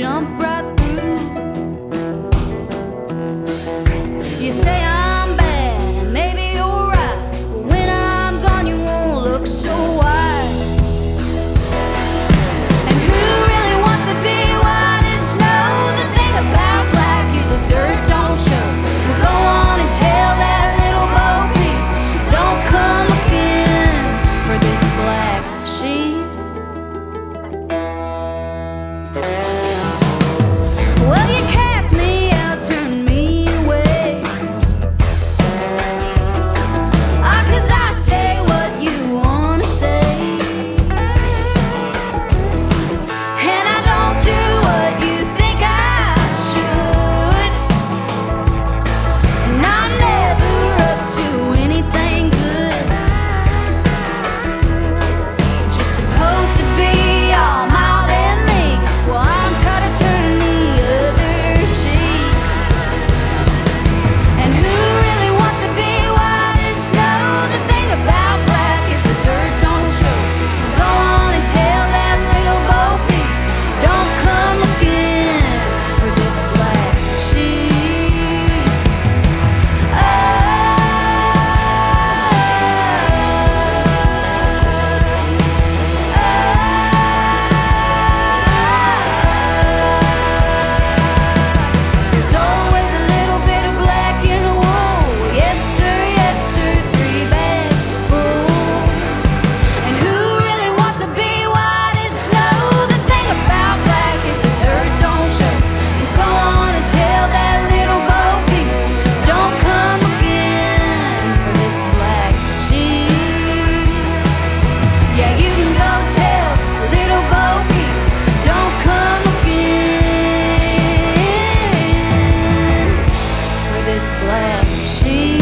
jump right through. You say. this glass. She